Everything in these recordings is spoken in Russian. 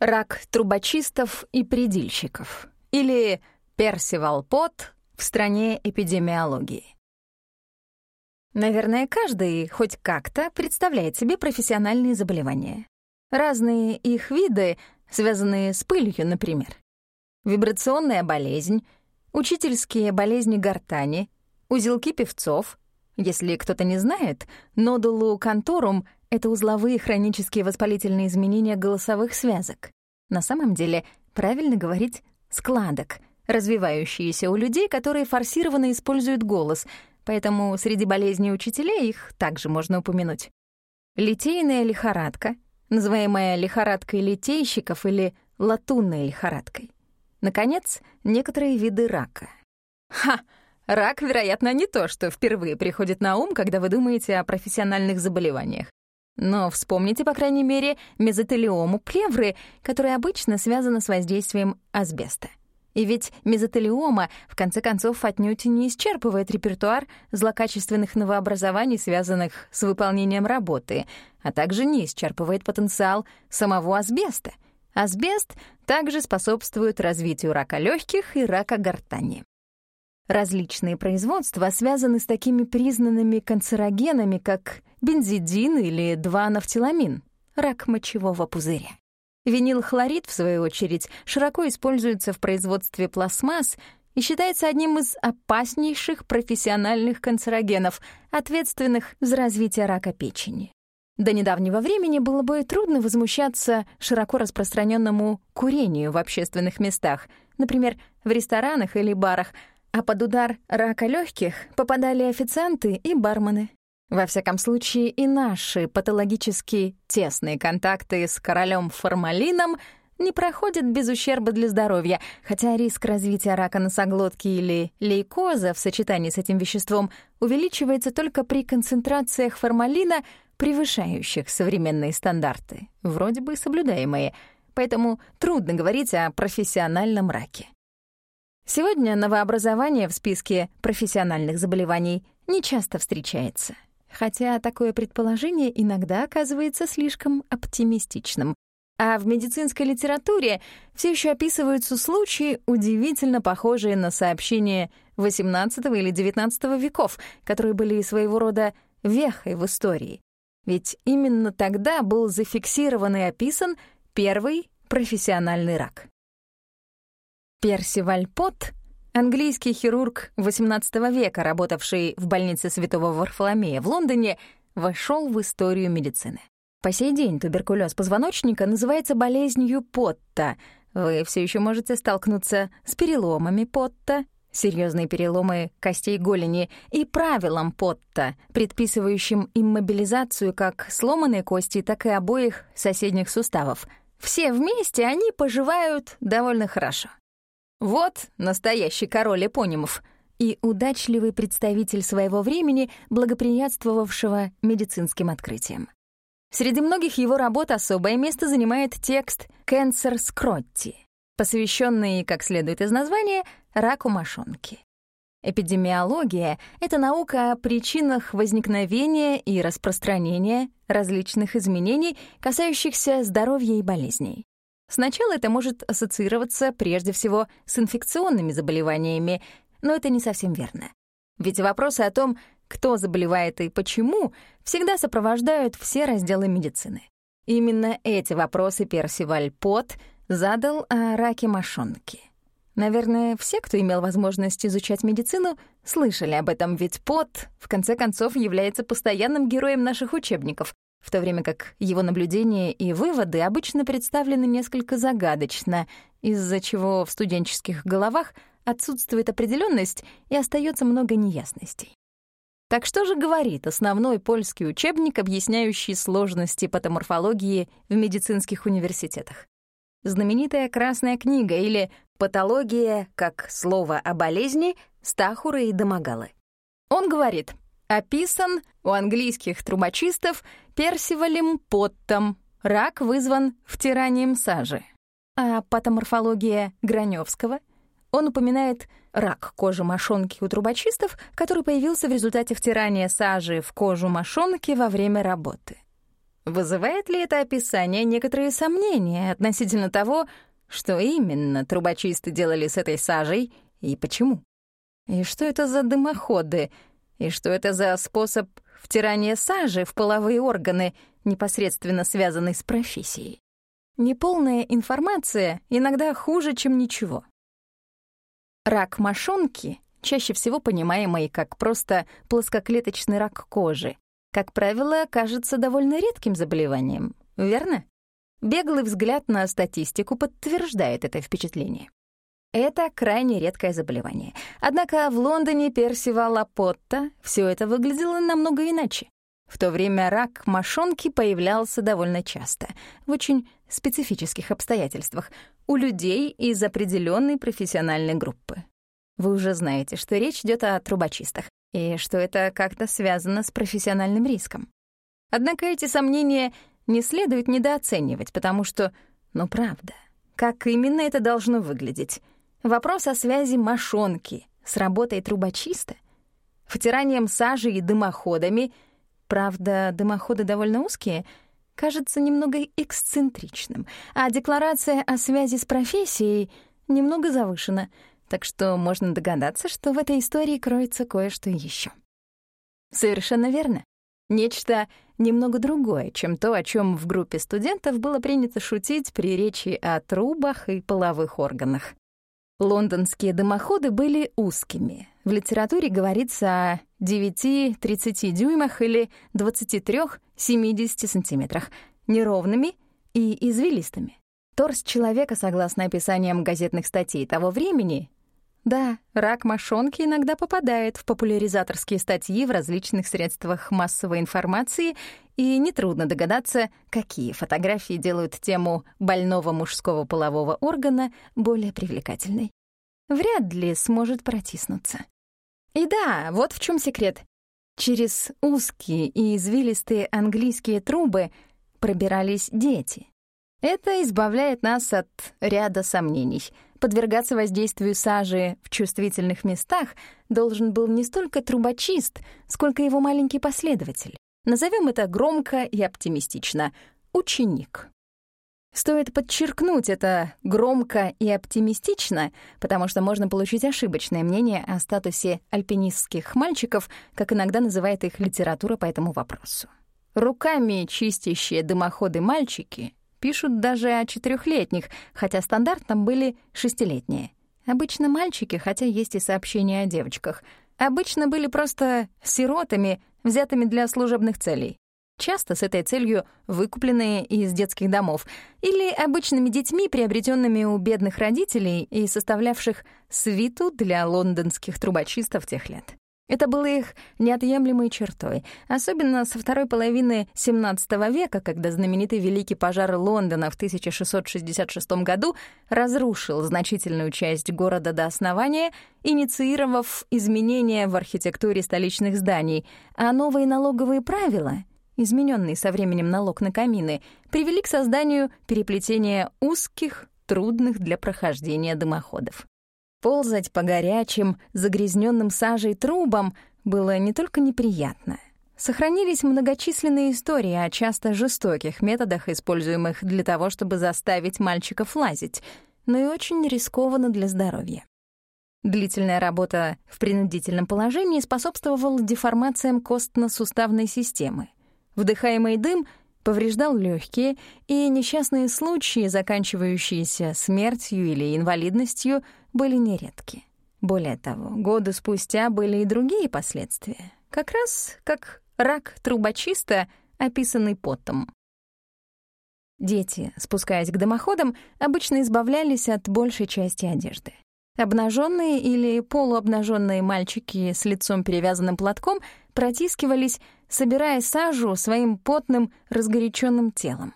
Рак трубочистов и предильщиков. Или Персивал Пот в стране эпидемиологии. Наверное, каждый хоть как-то представляет себе профессиональные заболевания. Разные их виды, связанные с пылью, например. Вибрационная болезнь, учительские болезни гортани, узелки певцов. Если кто-то не знает, нодулу конторум — это узловые хронические воспалительные изменения голосовых связок. На самом деле, правильно говорить «складок», развивающиеся у людей, которые форсированно используют голос, поэтому среди болезней учителей их также можно упомянуть. Литейная лихорадка, называемая лихорадкой литейщиков или латунной лихорадкой. Наконец, некоторые виды рака. Ха! Рак, вероятно, не то, что впервые приходит на ум, когда вы думаете о профессиональных заболеваниях. Но вспомните, по крайней мере, мезотелиому плевры, которая обычно связана с воздействием асбеста. И ведь мезотелиома, в конце концов, отнюдь не исчерпывает репертуар злокачественных новообразований, связанных с выполнением работы, а также не исчерпывает потенциал самого асбеста. Асбест также способствует развитию рака легких и рака гортани. Различные производства связаны с такими признанными канцерогенами, как бензидин или 2-нафтиламин, рак мочевого пузыря. Винилхлорид, в свою очередь, широко используется в производстве пластмасс и считается одним из опаснейших профессиональных канцерогенов, ответственных за развитие рака печени. До недавнего времени было бы трудно возмущаться широко распространенному курению в общественных местах, например, в ресторанах или барах, а под удар рака легких попадали официанты и бармены. Во всяком случае, и наши патологически тесные контакты с королем формалином не проходят без ущерба для здоровья, хотя риск развития рака носоглотки или лейкоза в сочетании с этим веществом увеличивается только при концентрациях формалина, превышающих современные стандарты, вроде бы соблюдаемые, поэтому трудно говорить о профессиональном раке. Сегодня новообразование в списке профессиональных заболеваний не часто встречается — хотя такое предположение иногда оказывается слишком оптимистичным. А в медицинской литературе все еще описываются случаи, удивительно похожие на сообщения XVIII или XIX веков, которые были своего рода вехой в истории. Ведь именно тогда был зафиксирован и описан первый профессиональный рак. Персиваль Пот Английский хирург XVIII века, работавший в больнице Святого Варфоломея в Лондоне, вошел в историю медицины. По сей день туберкулез позвоночника называется болезнью Потта. Вы все еще можете столкнуться с переломами Потта, серьезные переломы костей голени и правилом Потта, предписывающим иммобилизацию как сломанной кости, так и обоих соседних суставов. Все вместе они поживают довольно хорошо. Вот настоящий король эпонимов и удачливый представитель своего времени, благоприятствовавшего медицинским открытиям. Среди многих его работ особое место занимает текст «Кэнсер Скротти», посвященный, как следует из названия, раку мошонки. Эпидемиология — это наука о причинах возникновения и распространения различных изменений, касающихся здоровья и болезней. Сначала это может ассоциироваться прежде всего с инфекционными заболеваниями, но это не совсем верно. Ведь вопросы о том, кто заболевает и почему, всегда сопровождают все разделы медицины. Именно эти вопросы Персиваль Пот задал о раке мошонки. Наверное, все, кто имел возможность изучать медицину, слышали об этом, ведь Пот, в конце концов, является постоянным героем наших учебников, в то время как его наблюдения и выводы обычно представлены несколько загадочно, из-за чего в студенческих головах отсутствует определенность и остается много неясностей. Так что же говорит основной польский учебник, объясняющий сложности патоморфологии в медицинских университетах? Знаменитая «Красная книга» или «Патология как слово о болезни» Стахура и Домогалы. Он говорит — описан у английских трубочистов Персивалем Поттом. Рак вызван втиранием сажи. А патоморфология Граневского? Он упоминает рак кожи мошонки у трубочистов, который появился в результате втирания сажи в кожу мошонки во время работы. Вызывает ли это описание некоторые сомнения относительно того, что именно трубочисты делали с этой сажей и почему? И что это за дымоходы? И что это за способ втирания сажи в половые органы, непосредственно связанный с профессией? Неполная информация иногда хуже, чем ничего. Рак мошонки, чаще всего понимаемый как просто плоскоклеточный рак кожи, как правило, кажется довольно редким заболеванием, верно? Беглый взгляд на статистику подтверждает это впечатление. Это крайне редкое заболевание. Однако в Лондоне Персивала Потта все это выглядело намного иначе. В то время рак мошонки появлялся довольно часто, в очень специфических обстоятельствах, у людей из определенной профессиональной группы. Вы уже знаете, что речь идет о трубочистах, и что это как-то связано с профессиональным риском. Однако эти сомнения не следует недооценивать, потому что, ну правда, как именно это должно выглядеть? Вопрос о связи мошонки с работой трубочиста, втиранием сажи и дымоходами, правда, дымоходы довольно узкие, кажется немного эксцентричным, а декларация о связи с профессией немного завышена, так что можно догадаться, что в этой истории кроется кое-что еще. Совершенно верно. Нечто немного другое, чем то, о чем в группе студентов было принято шутить при речи о трубах и половых органах. Лондонские дымоходы были узкими. В литературе говорится о 9-30 дюймах или 23-70 сантиметрах, неровными и извилистыми. Торс человека, согласно описаниям газетных статей того времени, да, рак мошонки иногда попадает в популяризаторские статьи в различных средствах массовой информации, и нетрудно догадаться, какие фотографии делают тему больного мужского полового органа более привлекательной. Вряд ли сможет протиснуться. И да, вот в чем секрет. Через узкие и извилистые английские трубы пробирались дети. Это избавляет нас от ряда сомнений — Подвергаться воздействию сажи в чувствительных местах должен был не столько трубочист, сколько его маленький последователь. Назовем это громко и оптимистично — ученик. Стоит подчеркнуть это громко и оптимистично, потому что можно получить ошибочное мнение о статусе альпинистских мальчиков, как иногда называет их литература по этому вопросу. Руками чистящие дымоходы мальчики Пишут даже о четырехлетних, хотя стандартом были шестилетние. Обычно мальчики, хотя есть и сообщения о девочках. Обычно были просто сиротами, взятыми для служебных целей. Часто с этой целью выкупленные из детских домов, или обычными детьми, приобретенными у бедных родителей и составлявших свиту для лондонских трубочистов тех лет. Это было их неотъемлемой чертой, особенно со второй половины XVII века, когда знаменитый Великий пожар Лондона в 1666 году разрушил значительную часть города до основания, инициировав изменения в архитектуре столичных зданий, а новые налоговые правила, измененный со временем налог на камины, привели к созданию переплетения узких, трудных для прохождения дымоходов. Ползать по горячим, загрязненным сажей трубам было не только неприятно. Сохранились многочисленные истории о часто жестоких методах, используемых для того, чтобы заставить мальчиков лазить, но и очень рискованно для здоровья. Длительная работа в принудительном положении способствовала деформациям костно-суставной системы. Вдыхаемый дым повреждал легкие, и несчастные случаи, заканчивающиеся смертью или инвалидностью, были нередки. Более того, годы спустя были и другие последствия, как раз как рак трубочиста, описанный потом. Дети, спускаясь к дымоходам, обычно избавлялись от большей части одежды. Обнаженные или полуобнаженные мальчики с лицом перевязанным платком протискивались, собирая сажу своим потным, разгоряченным телом.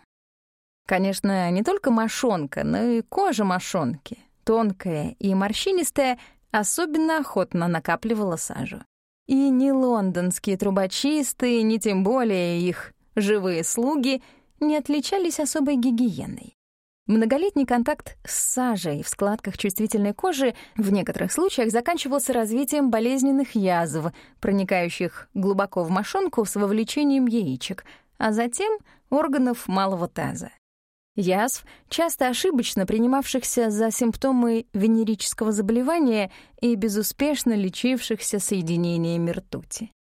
Конечно, не только мошонка, но и кожа мошонки, тонкая и морщинистая, особенно охотно накапливала сажу. И ни лондонские трубочисты, ни тем более их живые слуги не отличались особой гигиеной. Многолетний контакт с сажей в складках чувствительной кожи в некоторых случаях заканчивался развитием болезненных язв, проникающих глубоко в мошонку с вовлечением яичек, а затем органов малого таза. Язв, часто ошибочно принимавшихся за симптомы венерического заболевания и безуспешно лечившихся соединениями ртути.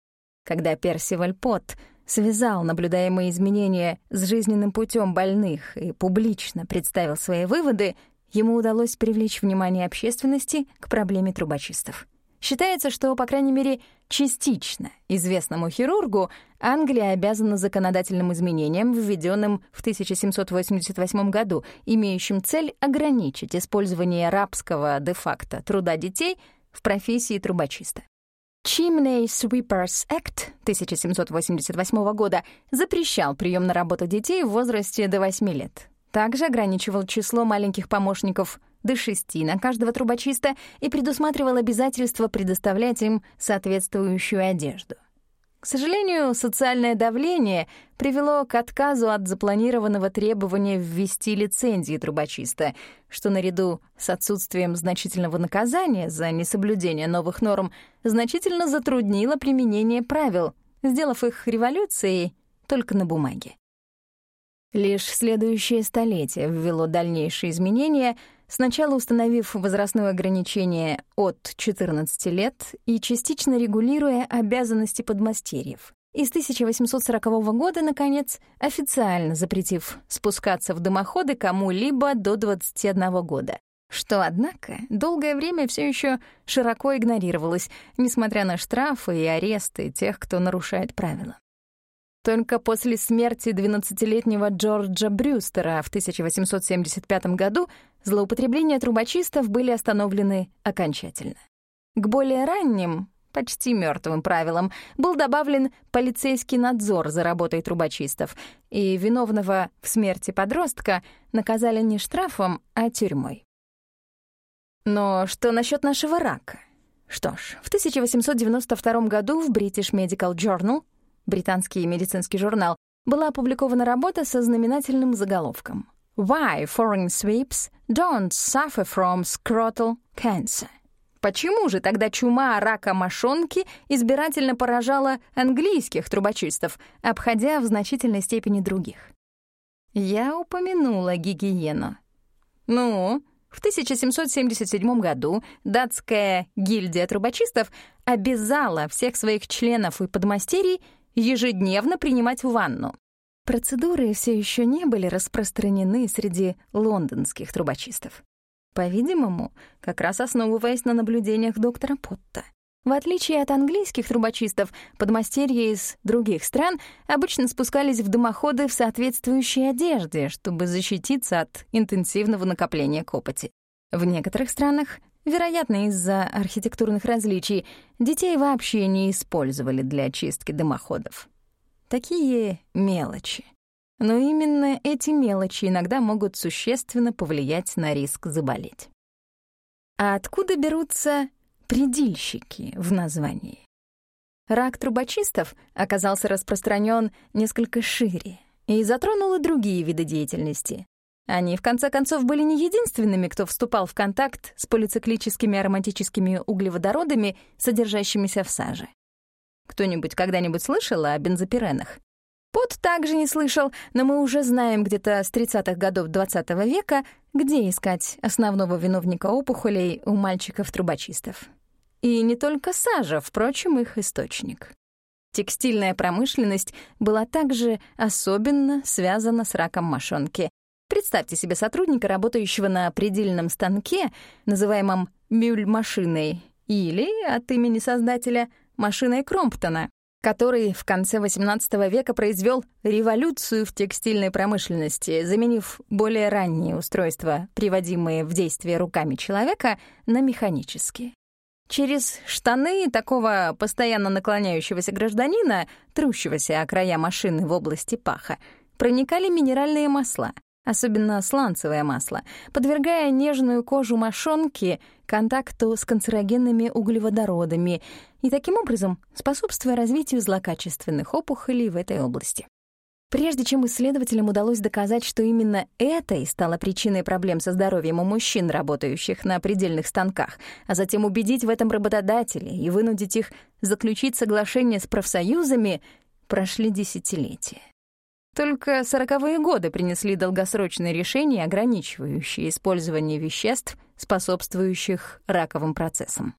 Когда Персиваль Пот связал наблюдаемые изменения с жизненным путем больных и публично представил свои выводы, ему удалось привлечь внимание общественности к проблеме трубочистов. Считается, что, по крайней мере, частично известному хирургу Англия обязана законодательным изменениям, введенным в 1788 году, имеющим цель ограничить использование рабского де-факто труда детей в профессии трубочиста. Chimney Sweepers Act 1788 года запрещал прием на работу детей в возрасте до 8 лет. Также ограничивал число маленьких помощников до 6 на каждого трубочиста и предусматривал обязательство предоставлять им соответствующую одежду. К сожалению, социальное давление привело к отказу от запланированного требования ввести лицензии трубочиста, что наряду с отсутствием значительного наказания за несоблюдение новых норм значительно затруднило применение правил, сделав их революцией только на бумаге. Лишь следующее столетие ввело дальнейшие изменения, сначала установив возрастное ограничение от 14 лет и частично регулируя обязанности подмастерьев. И с 1840 года, наконец, официально запретив спускаться в дымоходы кому-либо до 21 года. Что, однако, долгое время все еще широко игнорировалось, несмотря на штрафы и аресты тех, кто нарушает правила. Только после смерти 12-летнего Джорджа Брюстера в 1875 году злоупотребления трубочистов были остановлены окончательно. К более ранним, почти мертвым правилам был добавлен полицейский надзор за работой трубочистов, и виновного в смерти подростка наказали не штрафом, а тюрьмой. Но что насчет нашего рака? Что ж, в 1892 году в British Medical Journal британский медицинский журнал, была опубликована работа со знаменательным заголовком «Why foreign sweeps don't suffer from scrotal cancer». Почему же тогда чума рака мошонки избирательно поражала английских трубочистов, обходя в значительной степени других? Я упомянула гигиену. Ну, в 1777 году датская гильдия трубочистов обязала всех своих членов и подмастерий ежедневно принимать ванну. Процедуры все еще не были распространены среди лондонских трубочистов. По-видимому, как раз основываясь на наблюдениях доктора Потта. В отличие от английских трубочистов, подмастерья из других стран обычно спускались в дымоходы в соответствующей одежде, чтобы защититься от интенсивного накопления копоти. В некоторых странах Вероятно, из-за архитектурных различий детей вообще не использовали для очистки дымоходов. Такие мелочи. Но именно эти мелочи иногда могут существенно повлиять на риск заболеть. А откуда берутся предильщики в названии? Рак трубочистов оказался распространен несколько шире и затронул и другие виды деятельности, они, в конце концов, были не единственными, кто вступал в контакт с полициклическими ароматическими углеводородами, содержащимися в саже. Кто-нибудь когда-нибудь слышал о бензопиренах? Пот также не слышал, но мы уже знаем где-то с 30-х годов XX -го века, где искать основного виновника опухолей у мальчиков-трубочистов. И не только сажа, впрочем, их источник. Текстильная промышленность была также особенно связана с раком мошонки, Представьте себе сотрудника, работающего на предельном станке, называемом мюль-машиной, или, от имени создателя, машиной Кромптона, который в конце XVIII века произвел революцию в текстильной промышленности, заменив более ранние устройства, приводимые в действие руками человека, на механические. Через штаны такого постоянно наклоняющегося гражданина, трущегося о края машины в области паха, проникали минеральные масла, особенно сланцевое масло, подвергая нежную кожу мошонки контакту с канцерогенными углеводородами и таким образом способствуя развитию злокачественных опухолей в этой области. Прежде чем исследователям удалось доказать, что именно это и стало причиной проблем со здоровьем у мужчин, работающих на предельных станках, а затем убедить в этом работодателей и вынудить их заключить соглашение с профсоюзами, прошли десятилетия. Только сороковые годы принесли долгосрочные решения, ограничивающие использование веществ, способствующих раковым процессам.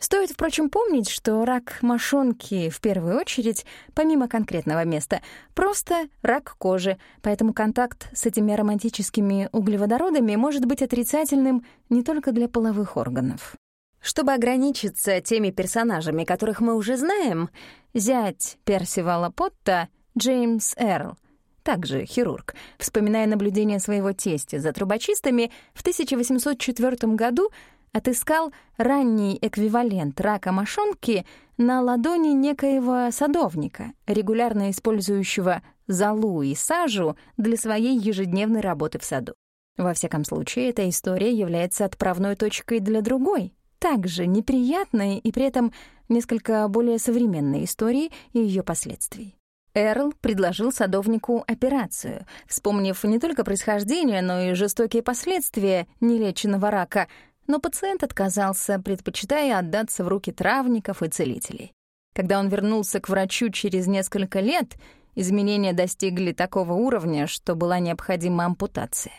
Стоит, впрочем, помнить, что рак мошонки в первую очередь, помимо конкретного места, просто рак кожи, поэтому контакт с этими ароматическими углеводородами может быть отрицательным не только для половых органов. Чтобы ограничиться теми персонажами, которых мы уже знаем, зять Персивала Потта — Джеймс Эрл, также хирург, вспоминая наблюдение своего тестя за трубочистами, в 1804 году отыскал ранний эквивалент рака мошонки на ладони некоего садовника, регулярно использующего золу и сажу для своей ежедневной работы в саду. Во всяком случае, эта история является отправной точкой для другой, также неприятной и при этом несколько более современной истории и ее последствий. Эрл предложил садовнику операцию, вспомнив не только происхождение, но и жестокие последствия нелеченного рака, но пациент отказался, предпочитая отдаться в руки травников и целителей. Когда он вернулся к врачу через несколько лет, изменения достигли такого уровня, что была необходима ампутация.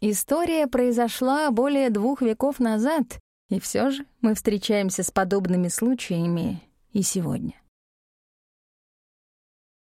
История произошла более двух веков назад, и все же мы встречаемся с подобными случаями и сегодня.